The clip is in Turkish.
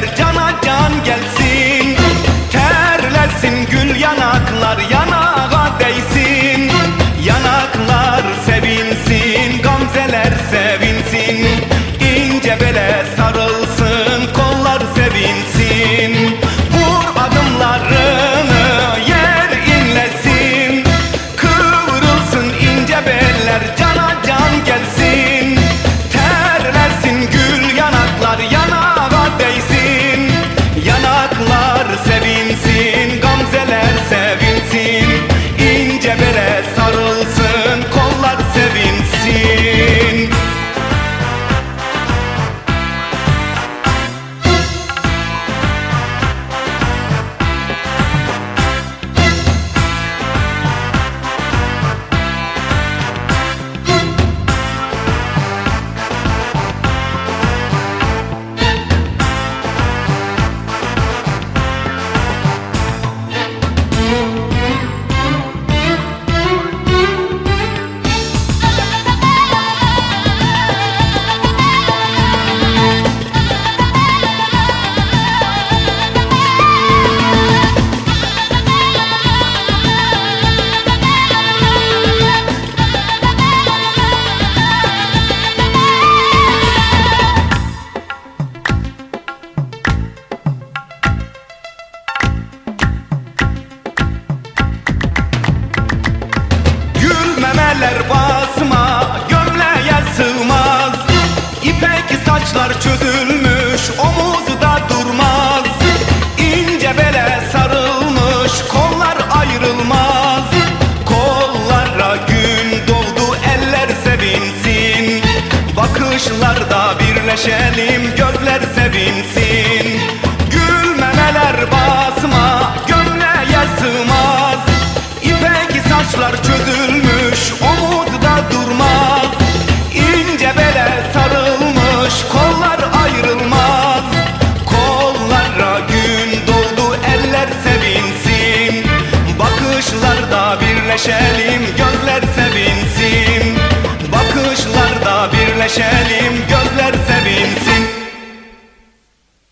gotta die. eller basma gömleğe sığmaz. İpek saçlar çözülmüş omuzda durmaz. İnce bele sarılmış kollar ayrılmaz. Kollara gün doldu eller sevinsin. Bakışlarda birleşelim gözler sevinsin. passion.